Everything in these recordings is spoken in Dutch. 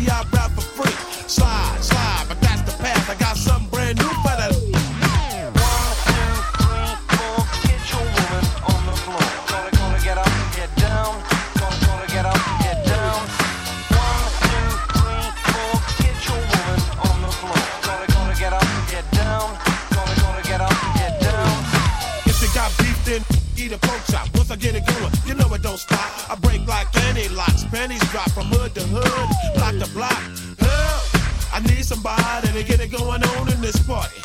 Yeah. To get it going on in this party.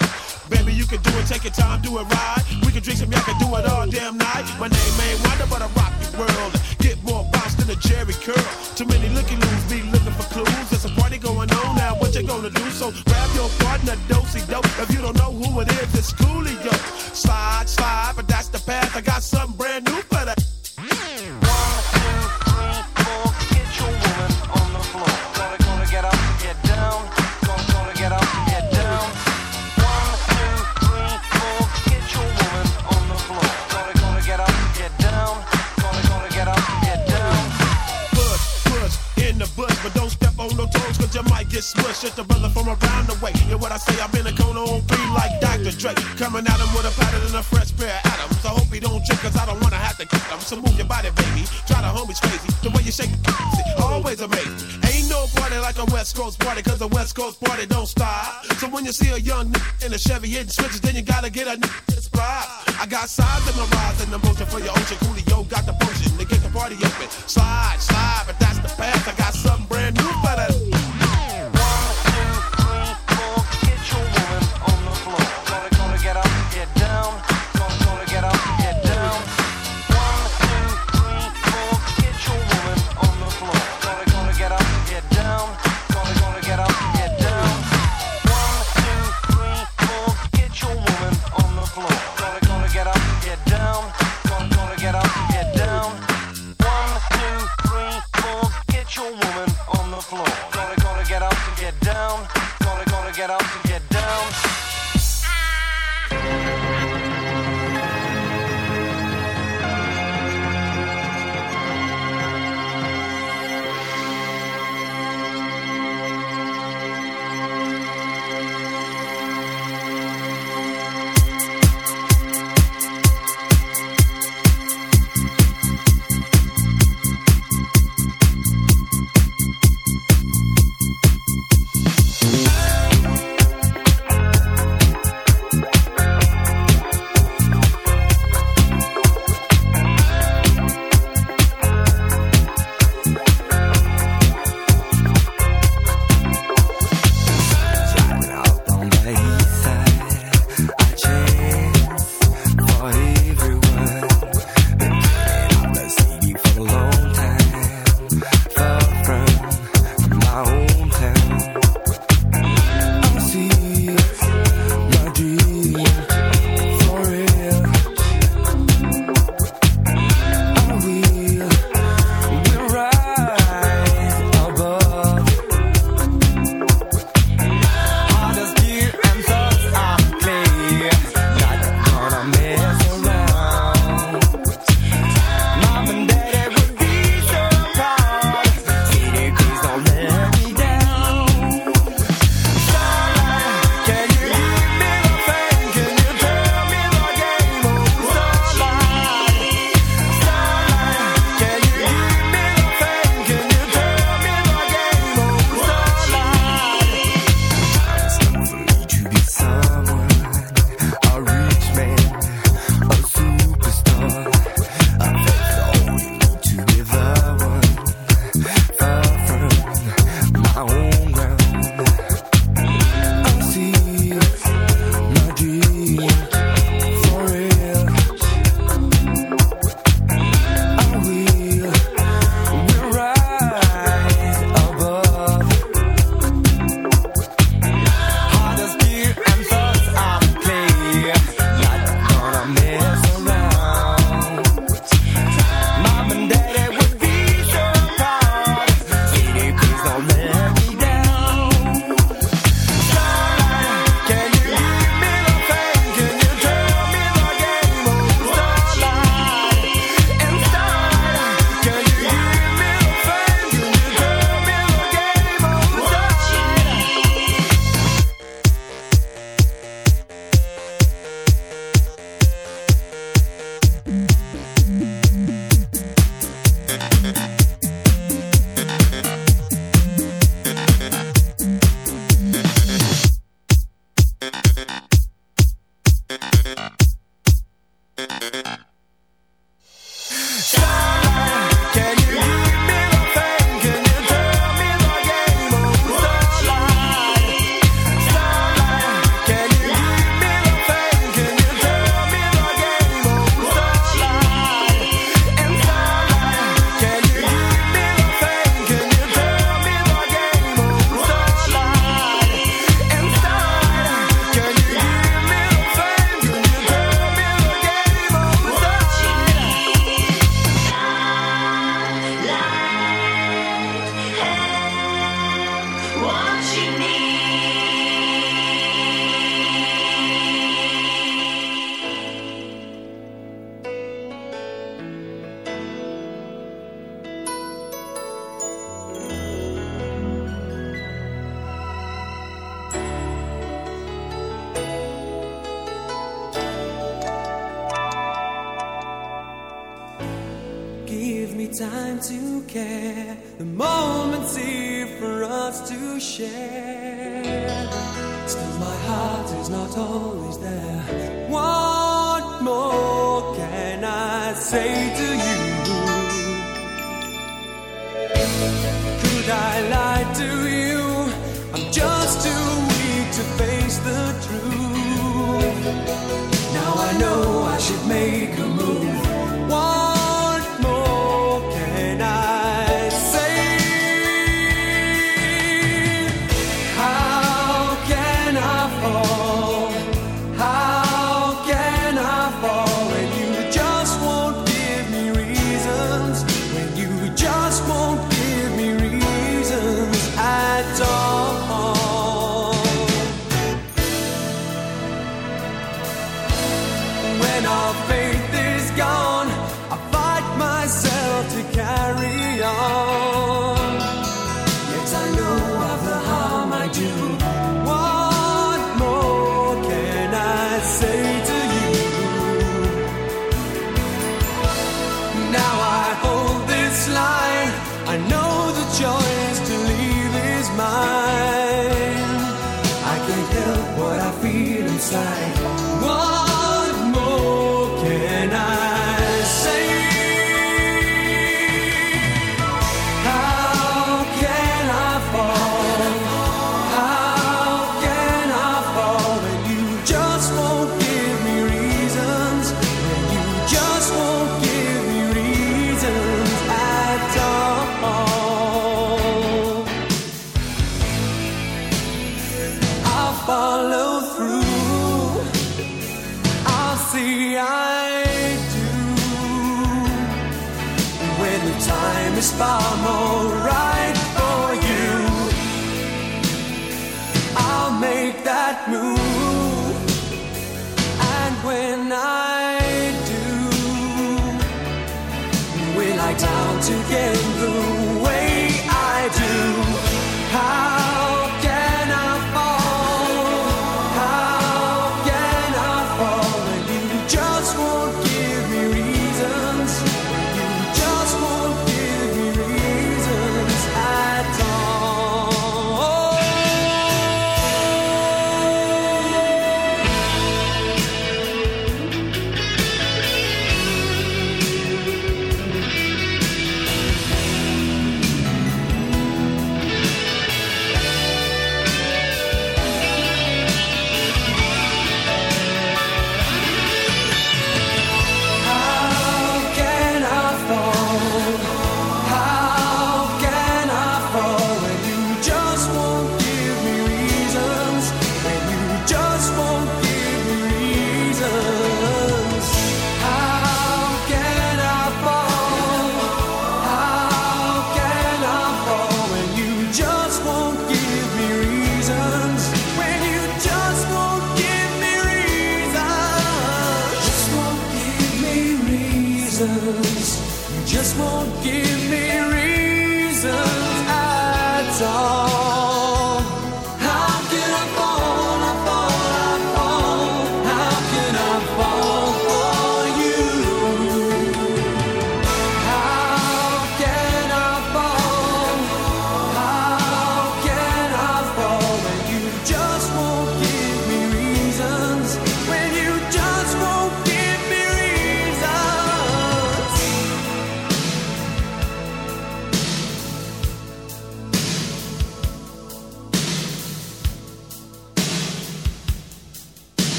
Baby, you can do it, take your time, do it right. We can drink some, y'all can do it all damn night. My name ain't Wonder, but I rock the world. Get more bounce than a Jerry curl. Too many looky loos be looking for clues. There's a party going on now. What you gonna do? So grab your partner, dosey dope. If you don't know who it is, it's Coolio. A West Coast party don't stop. So when you see a young nigga in a Chevy hitting switches, then you gotta get a nigga fly. I got sides in my rise and emotion for your ocean. Coolio got the potion to get the party open. Slide,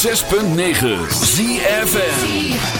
106.9 ZFN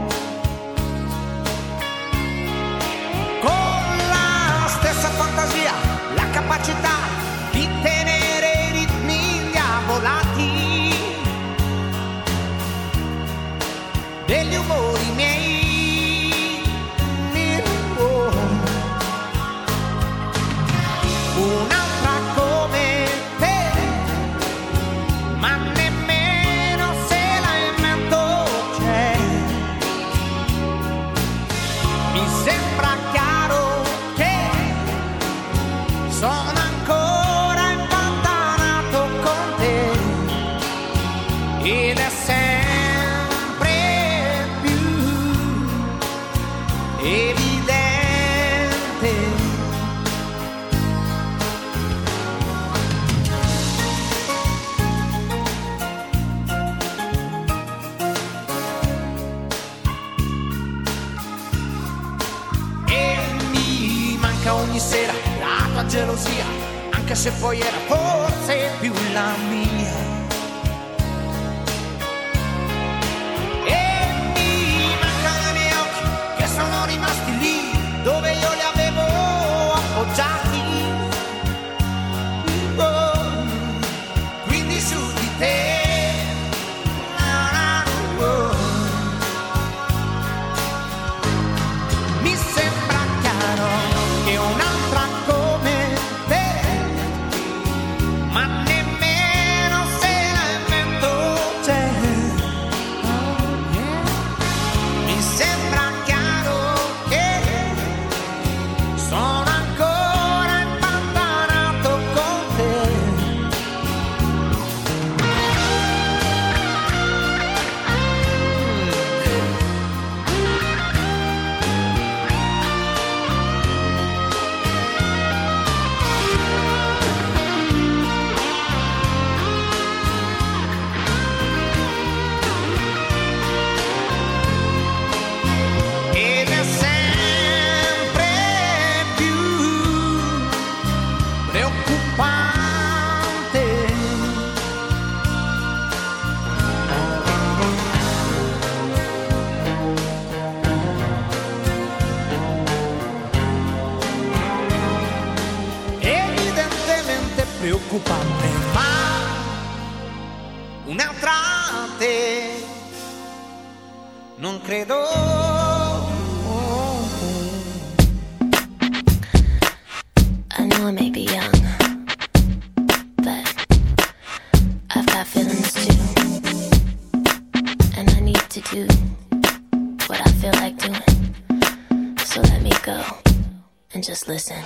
Gelosia, anche se poi era forse non credo. I know I may be young, but I've got feelings too. And I need to do what I feel like doing. So let me go and just listen.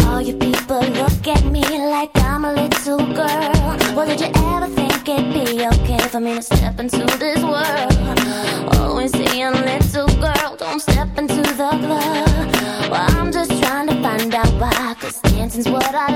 All you people look at me like I'm a little girl. Well, did you ever think it'd be okay for me to step into this world? reason's what I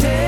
take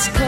It's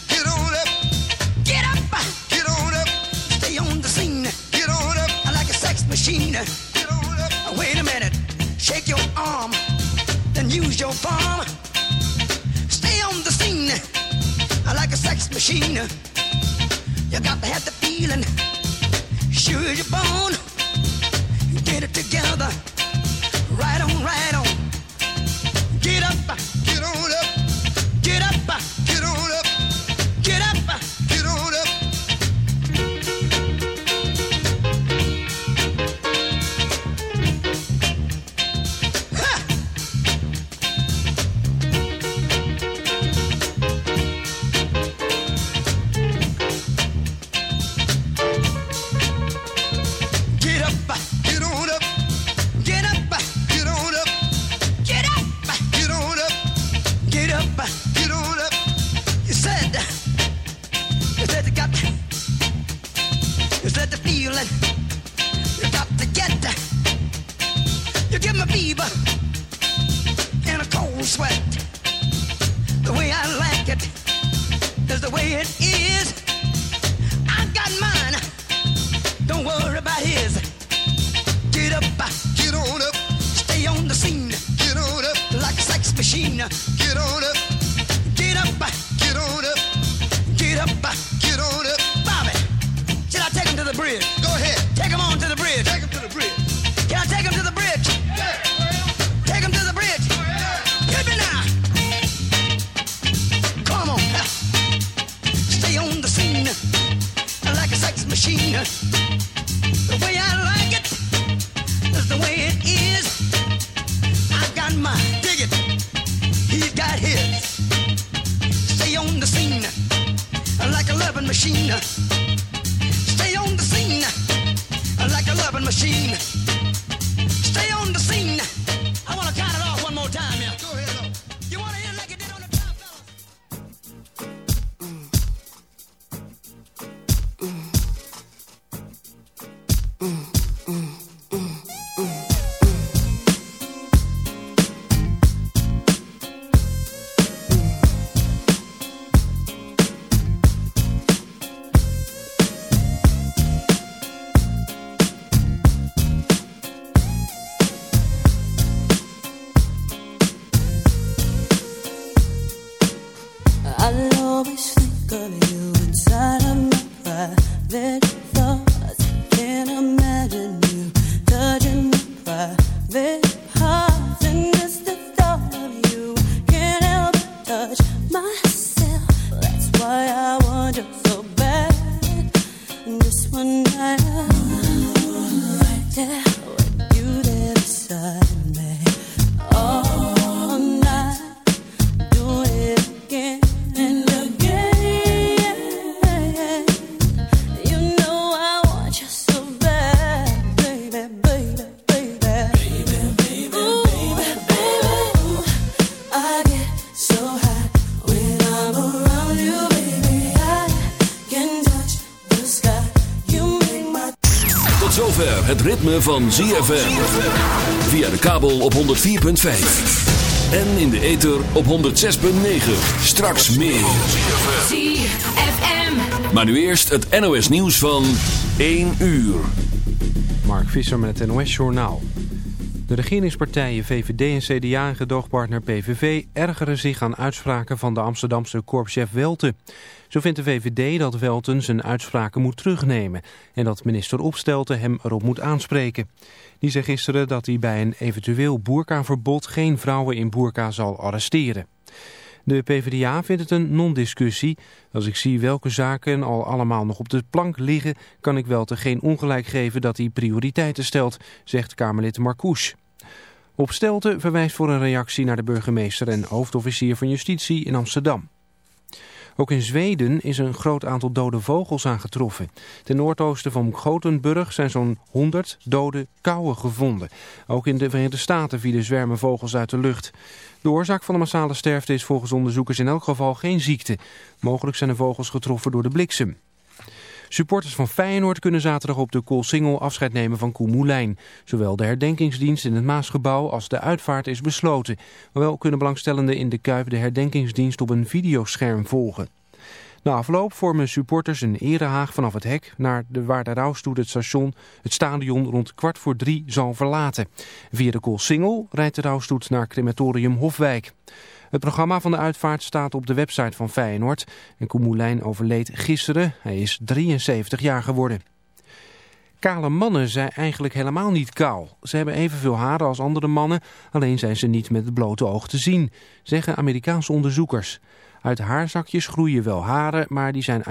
sex machine. The way I like it is the way it is. I've got my, dig. He's got his. Stay on the scene like a loving machine. Stay on the scene like a loving machine. Stay on the scene. Van ZFM. Via de kabel op 104.5. En in de ether op 106.9. Straks meer. ZFM. Maar nu eerst het NOS nieuws van 1 uur. Mark Visser met het NOS Journaal. De regeringspartijen VVD en CDA en gedoogpartner PVV ergeren zich aan uitspraken van de Amsterdamse korpschef Welten. Zo vindt de VVD dat Welten zijn uitspraken moet terugnemen en dat minister Opstelten hem erop moet aanspreken. Die zei gisteren dat hij bij een eventueel boerkaverbod geen vrouwen in boerka zal arresteren. De PvdA vindt het een non-discussie. Als ik zie welke zaken al allemaal nog op de plank liggen... kan ik wel te geen ongelijk geven dat hij prioriteiten stelt, zegt Kamerlid Marcouch. Op Stelten verwijst voor een reactie naar de burgemeester en hoofdofficier van Justitie in Amsterdam. Ook in Zweden is een groot aantal dode vogels aangetroffen. Ten noordoosten van Gothenburg zijn zo'n 100 dode kauwen gevonden. Ook in de Verenigde Staten vielen zwermen vogels uit de lucht. De oorzaak van de massale sterfte is volgens onderzoekers in elk geval geen ziekte. Mogelijk zijn de vogels getroffen door de bliksem. Supporters van Feyenoord kunnen zaterdag op de Koolsingel afscheid nemen van Koen Moulijn. Zowel de herdenkingsdienst in het Maasgebouw als de uitvaart is besloten. Wel kunnen belangstellenden in de Kuip de herdenkingsdienst op een videoscherm volgen. Na afloop vormen supporters een erehaag vanaf het hek naar de, waar de rouwstoet het station het stadion rond kwart voor drie zal verlaten. Via de Koolsingel rijdt de rouwstoet naar crematorium Hofwijk. Het programma van de uitvaart staat op de website van Feyenoord. En Koen Moulijn overleed gisteren. Hij is 73 jaar geworden. Kale mannen zijn eigenlijk helemaal niet kaal. Ze hebben evenveel haren als andere mannen, alleen zijn ze niet met het blote oog te zien, zeggen Amerikaanse onderzoekers. Uit haarzakjes groeien wel haren, maar die zijn uit